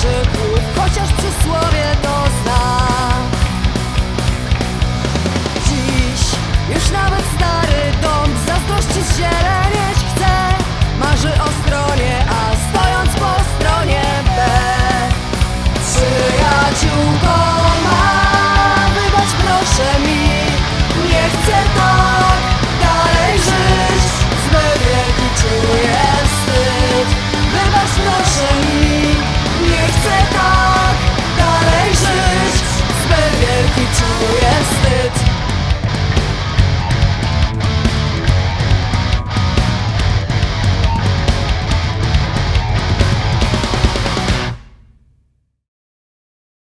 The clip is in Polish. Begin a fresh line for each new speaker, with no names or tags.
krzyków Chociaż przysłowie to zna Dziś już nawet stary dom Zazdrościć zielenieć chce. Marzy o stronie A stojąc po stronie B. Przyjaciółko ma Wybacz proszę mi Nie chcę to